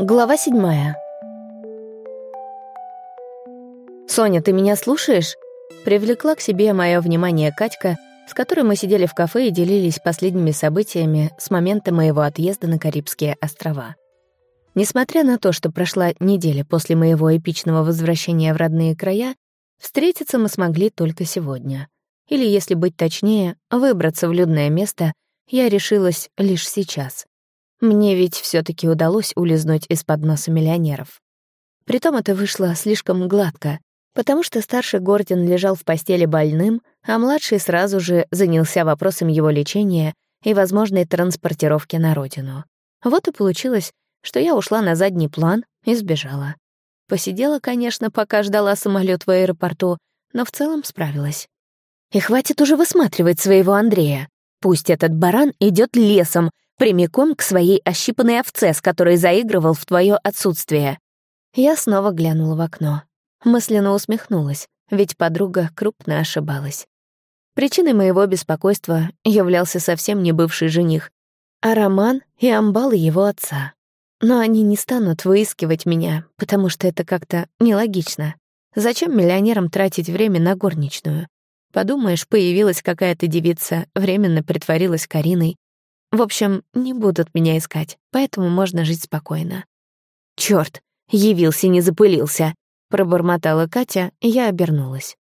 Глава седьмая. «Соня, ты меня слушаешь?» Привлекла к себе мое внимание Катька, с которой мы сидели в кафе и делились последними событиями с момента моего отъезда на Карибские острова. Несмотря на то, что прошла неделя после моего эпичного возвращения в родные края, встретиться мы смогли только сегодня. Или, если быть точнее, выбраться в людное место я решилась лишь сейчас. Мне ведь все таки удалось улизнуть из-под носа миллионеров. Притом это вышло слишком гладко, потому что старший Гордин лежал в постели больным, а младший сразу же занялся вопросом его лечения и возможной транспортировки на родину. Вот и получилось, что я ушла на задний план и сбежала. Посидела, конечно, пока ждала самолет в аэропорту, но в целом справилась. И хватит уже высматривать своего Андрея. Пусть этот баран идет лесом, прямиком к своей ощипанной овце, с которой заигрывал в твое отсутствие. Я снова глянула в окно. Мысленно усмехнулась, ведь подруга крупно ошибалась. Причиной моего беспокойства являлся совсем не бывший жених, а Роман и амбалы его отца. Но они не станут выискивать меня, потому что это как-то нелогично. Зачем миллионерам тратить время на горничную? Подумаешь, появилась какая-то девица, временно притворилась Кариной. В общем, не будут меня искать, поэтому можно жить спокойно. Чёрт, явился, не запылился пробормотала Катя, и я обернулась.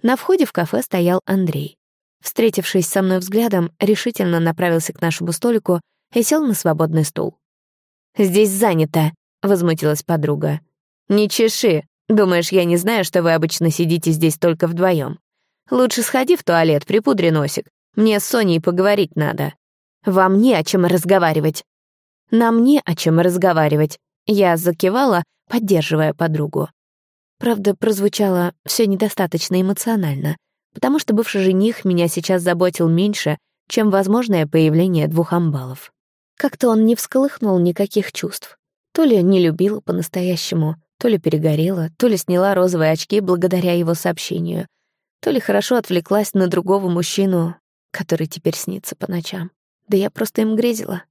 На входе в кафе стоял Андрей. Встретившись со мной взглядом, решительно направился к нашему столику и сел на свободный стул. «Здесь занято», — возмутилась подруга. «Не чеши. Думаешь, я не знаю, что вы обычно сидите здесь только вдвоем. Лучше сходи в туалет, припудри носик. Мне с Соней поговорить надо. Вам не о чем разговаривать». «Нам не о чем разговаривать», — я закивала, поддерживая подругу. Правда, прозвучало все недостаточно эмоционально, потому что бывший жених меня сейчас заботил меньше, чем возможное появление двух амбалов. Как-то он не всколыхнул никаких чувств. То ли не любила по-настоящему, то ли перегорела, то ли сняла розовые очки благодаря его сообщению, то ли хорошо отвлеклась на другого мужчину, который теперь снится по ночам. Да я просто им грезила.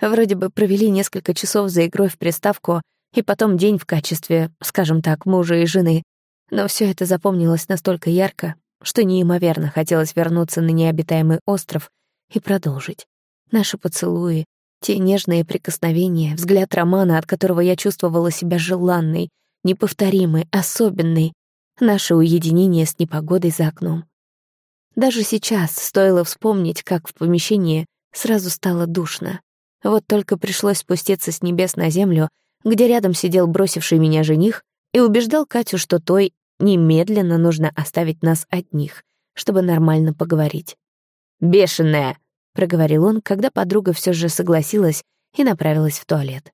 Вроде бы провели несколько часов за игрой в приставку, и потом день в качестве, скажем так, мужа и жены. Но все это запомнилось настолько ярко, что неимоверно хотелось вернуться на необитаемый остров и продолжить. Наши поцелуи, те нежные прикосновения, взгляд Романа, от которого я чувствовала себя желанной, неповторимой, особенной, наше уединение с непогодой за окном. Даже сейчас стоило вспомнить, как в помещении сразу стало душно. Вот только пришлось спуститься с небес на землю где рядом сидел бросивший меня жених и убеждал Катю, что той немедленно нужно оставить нас одних, чтобы нормально поговорить. «Бешеная!» — проговорил он, когда подруга все же согласилась и направилась в туалет.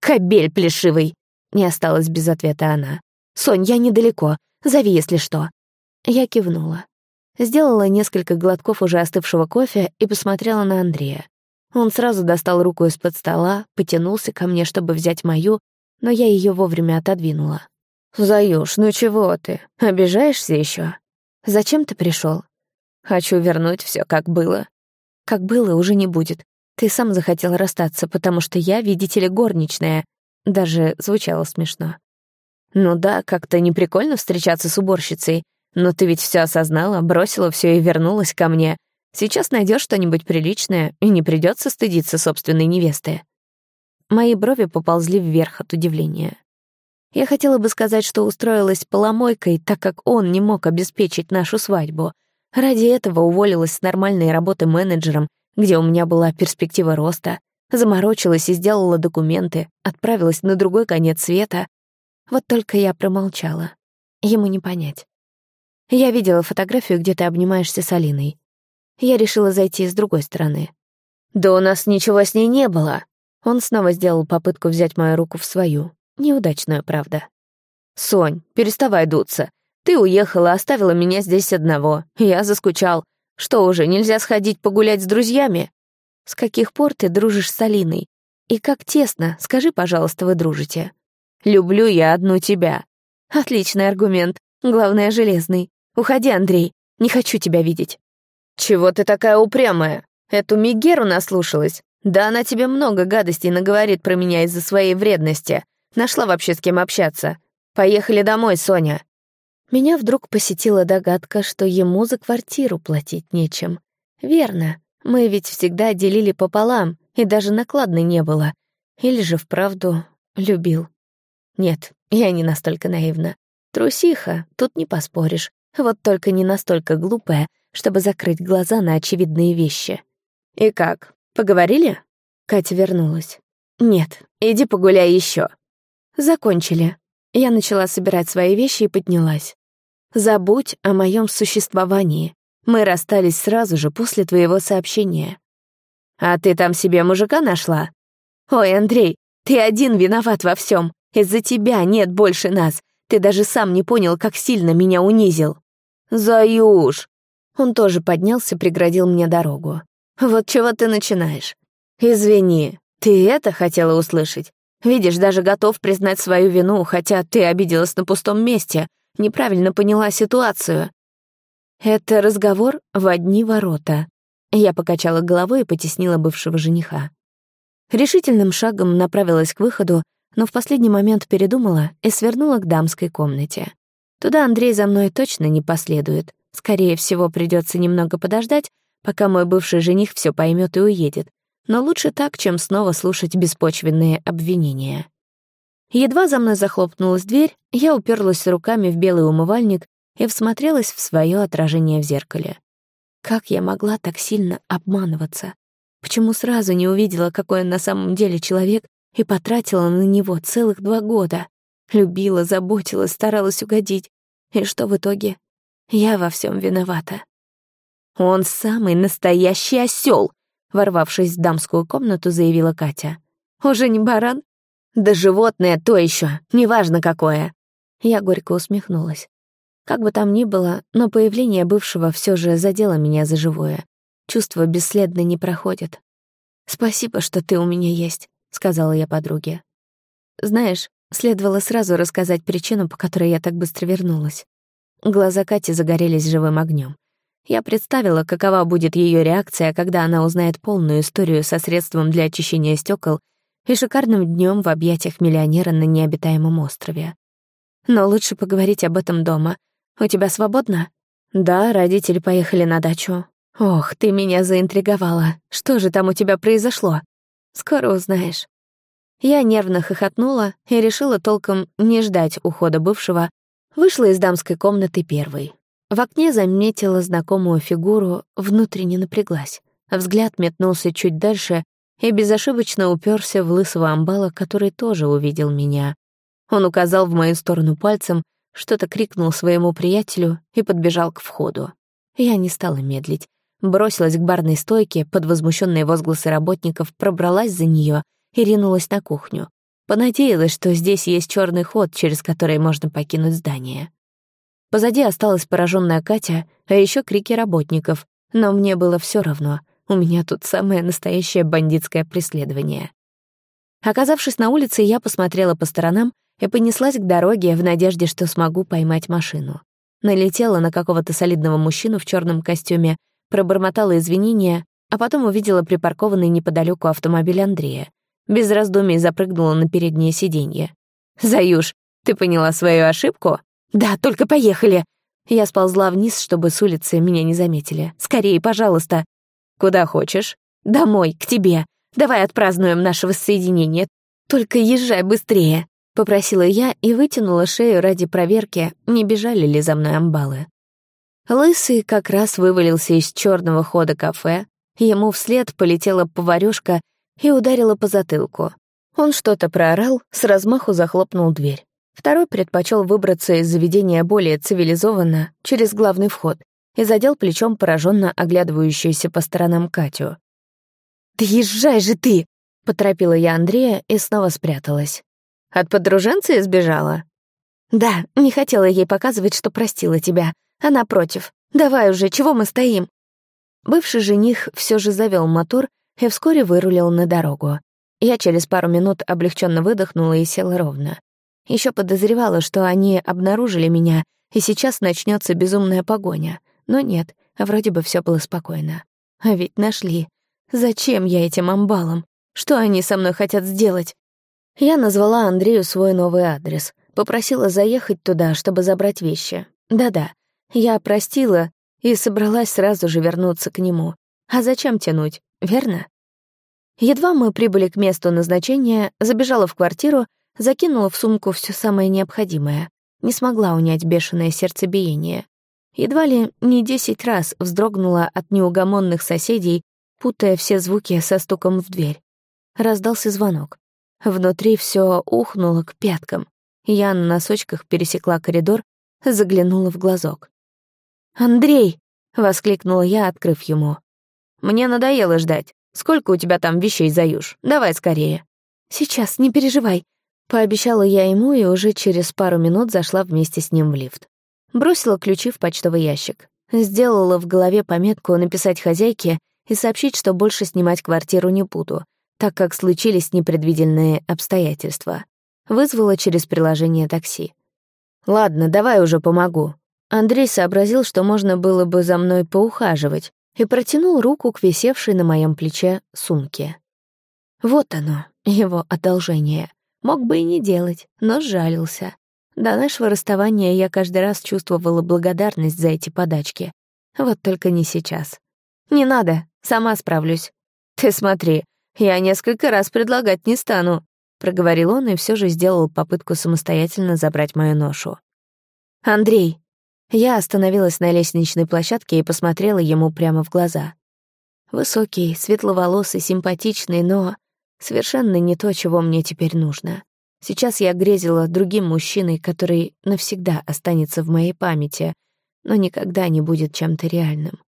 «Кобель плешивый!» — не осталась без ответа она. «Сонь, я недалеко. Зови, если что». Я кивнула. Сделала несколько глотков уже остывшего кофе и посмотрела на Андрея. Он сразу достал руку из-под стола, потянулся ко мне, чтобы взять мою, но я ее вовремя отодвинула. «Заюш, ну чего ты? Обижаешься еще? Зачем ты пришел? «Хочу вернуть все, как было». «Как было, уже не будет. Ты сам захотел расстаться, потому что я, видите ли, горничная». Даже звучало смешно. «Ну да, как-то неприкольно встречаться с уборщицей, но ты ведь все осознала, бросила все и вернулась ко мне. Сейчас найдешь что-нибудь приличное, и не придется стыдиться собственной невесты. Мои брови поползли вверх от удивления. Я хотела бы сказать, что устроилась поломойкой, так как он не мог обеспечить нашу свадьбу. Ради этого уволилась с нормальной работы менеджером, где у меня была перспектива роста, заморочилась и сделала документы, отправилась на другой конец света. Вот только я промолчала. Ему не понять. Я видела фотографию, где ты обнимаешься с Алиной. Я решила зайти с другой стороны. «Да у нас ничего с ней не было!» Он снова сделал попытку взять мою руку в свою. Неудачную, правда. «Сонь, переставай дуться. Ты уехала, оставила меня здесь одного. Я заскучал. Что уже, нельзя сходить погулять с друзьями?» «С каких пор ты дружишь с Алиной? И как тесно, скажи, пожалуйста, вы дружите?» «Люблю я одну тебя». «Отличный аргумент. Главное, железный. Уходи, Андрей. Не хочу тебя видеть». «Чего ты такая упрямая? Эту Мигеру наслушалась? «Да она тебе много гадостей наговорит про меня из-за своей вредности. Нашла вообще с кем общаться. Поехали домой, Соня». Меня вдруг посетила догадка, что ему за квартиру платить нечем. Верно, мы ведь всегда делили пополам, и даже накладной не было. Или же вправду любил. Нет, я не настолько наивна. Трусиха, тут не поспоришь. Вот только не настолько глупая, чтобы закрыть глаза на очевидные вещи. «И как, поговорили?» Катя вернулась. «Нет, иди погуляй еще. Закончили. Я начала собирать свои вещи и поднялась. «Забудь о моем существовании. Мы расстались сразу же после твоего сообщения». «А ты там себе мужика нашла?» «Ой, Андрей, ты один виноват во всем. Из-за тебя нет больше нас. Ты даже сам не понял, как сильно меня унизил». «Заюш!» Он тоже поднялся, преградил мне дорогу. «Вот чего ты начинаешь? Извини, ты это хотела услышать? Видишь, даже готов признать свою вину, хотя ты обиделась на пустом месте, неправильно поняла ситуацию. Это разговор в одни ворота. Я покачала головой и потеснила бывшего жениха. Решительным шагом направилась к выходу, но в последний момент передумала и свернула к дамской комнате. Туда Андрей за мной точно не последует. Скорее всего, придется немного подождать, пока мой бывший жених все поймет и уедет. Но лучше так, чем снова слушать беспочвенные обвинения. Едва за мной захлопнулась дверь, я уперлась руками в белый умывальник и всмотрелась в свое отражение в зеркале. Как я могла так сильно обманываться? Почему сразу не увидела, какой он на самом деле человек, и потратила на него целых два года? Любила, заботилась, старалась угодить. И что в итоге? Я во всем виновата. Он самый настоящий осел, ворвавшись в дамскую комнату, заявила Катя. Уже не баран? Да животное то еще, неважно какое. Я горько усмехнулась. Как бы там ни было, но появление бывшего все же задело меня за живое. Чувство бесследно не проходит. «Спасибо, что ты у меня есть», — сказала я подруге. «Знаешь, следовало сразу рассказать причину, по которой я так быстро вернулась». Глаза Кати загорелись живым огнем. Я представила, какова будет ее реакция, когда она узнает полную историю со средством для очищения стекол и шикарным днем в объятиях миллионера на необитаемом острове. Но лучше поговорить об этом дома. У тебя свободно? Да, родители поехали на дачу. Ох, ты меня заинтриговала. Что же там у тебя произошло? Скоро узнаешь. Я нервно хохотнула и решила толком не ждать ухода бывшего, вышла из дамской комнаты первой. В окне заметила знакомую фигуру, внутренне напряглась. Взгляд метнулся чуть дальше и безошибочно уперся в лысого амбала, который тоже увидел меня. Он указал в мою сторону пальцем, что-то крикнул своему приятелю и подбежал к входу. Я не стала медлить. Бросилась к барной стойке, под возмущенные возгласы работников пробралась за нее и ринулась на кухню. Понадеялась, что здесь есть черный ход, через который можно покинуть здание. Позади осталась пораженная Катя, а еще крики работников, но мне было все равно — у меня тут самое настоящее бандитское преследование. Оказавшись на улице, я посмотрела по сторонам и понеслась к дороге в надежде, что смогу поймать машину. Налетела на какого-то солидного мужчину в черном костюме, пробормотала извинения, а потом увидела припаркованный неподалеку автомобиль Андрея. Без раздумий запрыгнула на переднее сиденье. «Заюш, ты поняла свою ошибку?» «Да, только поехали!» Я сползла вниз, чтобы с улицы меня не заметили. «Скорее, пожалуйста!» «Куда хочешь?» «Домой, к тебе. Давай отпразднуем наше воссоединение. Только езжай быстрее», — попросила я и вытянула шею ради проверки, не бежали ли за мной амбалы. Лысый как раз вывалился из черного хода кафе, ему вслед полетела поварёшка и ударила по затылку. Он что-то проорал, с размаху захлопнул дверь. Второй предпочел выбраться из заведения более цивилизованно, через главный вход, и задел плечом пораженно оглядывающуюся по сторонам Катю. «Да езжай же ты!» — поторопила я Андрея и снова спряталась. «От подруженца избежала?» «Да, не хотела ей показывать, что простила тебя. Она против. Давай уже, чего мы стоим?» Бывший жених все же завел мотор и вскоре вырулил на дорогу. Я через пару минут облегченно выдохнула и села ровно. Еще подозревала, что они обнаружили меня, и сейчас начнется безумная погоня. Но нет, вроде бы все было спокойно. А ведь нашли. Зачем я этим амбалам? Что они со мной хотят сделать? Я назвала Андрею свой новый адрес. Попросила заехать туда, чтобы забрать вещи. Да-да, я простила и собралась сразу же вернуться к нему. А зачем тянуть, верно? Едва мы прибыли к месту назначения, забежала в квартиру, закинула в сумку все самое необходимое. Не смогла унять бешеное сердцебиение. Едва ли не десять раз вздрогнула от неугомонных соседей, путая все звуки со стуком в дверь. Раздался звонок. Внутри все ухнуло к пяткам. Я на носочках пересекла коридор, заглянула в глазок. «Андрей!» — воскликнула я, открыв ему. «Мне надоело ждать. Сколько у тебя там вещей, Заюш? Давай скорее». «Сейчас, не переживай», — пообещала я ему и уже через пару минут зашла вместе с ним в лифт. Бросила ключи в почтовый ящик. Сделала в голове пометку написать хозяйке и сообщить, что больше снимать квартиру не буду, так как случились непредвиденные обстоятельства. Вызвала через приложение такси. «Ладно, давай уже помогу». Андрей сообразил, что можно было бы за мной поухаживать, и протянул руку к висевшей на моем плече сумке. Вот оно, его одолжение. Мог бы и не делать, но сжалился. До нашего расставания я каждый раз чувствовала благодарность за эти подачки. Вот только не сейчас. «Не надо, сама справлюсь». «Ты смотри, я несколько раз предлагать не стану», — проговорил он и все же сделал попытку самостоятельно забрать мою ношу. «Андрей». Я остановилась на лестничной площадке и посмотрела ему прямо в глаза. Высокий, светловолосый, симпатичный, но совершенно не то, чего мне теперь нужно. Сейчас я грезила другим мужчиной, который навсегда останется в моей памяти, но никогда не будет чем-то реальным.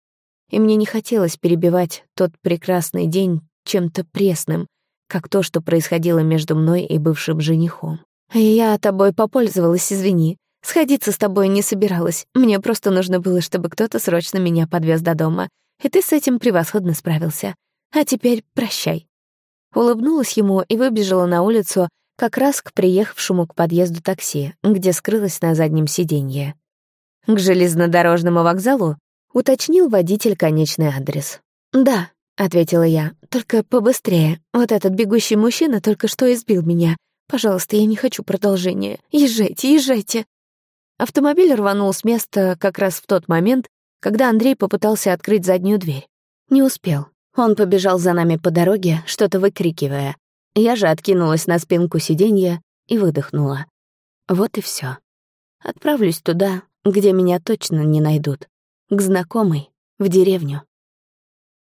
И мне не хотелось перебивать тот прекрасный день чем-то пресным, как то, что происходило между мной и бывшим женихом. «Я тобой попользовалась, извини. Сходиться с тобой не собиралась. Мне просто нужно было, чтобы кто-то срочно меня подвез до дома. И ты с этим превосходно справился. А теперь прощай». Улыбнулась ему и выбежала на улицу, как раз к приехавшему к подъезду такси, где скрылась на заднем сиденье. «К железнодорожному вокзалу?» — уточнил водитель конечный адрес. «Да», — ответила я, — «только побыстрее. Вот этот бегущий мужчина только что избил меня. Пожалуйста, я не хочу продолжения. Езжайте, езжайте». Автомобиль рванул с места как раз в тот момент, когда Андрей попытался открыть заднюю дверь. Не успел. Он побежал за нами по дороге, что-то выкрикивая. Я же откинулась на спинку сиденья и выдохнула. Вот и все. Отправлюсь туда, где меня точно не найдут. К знакомой, в деревню.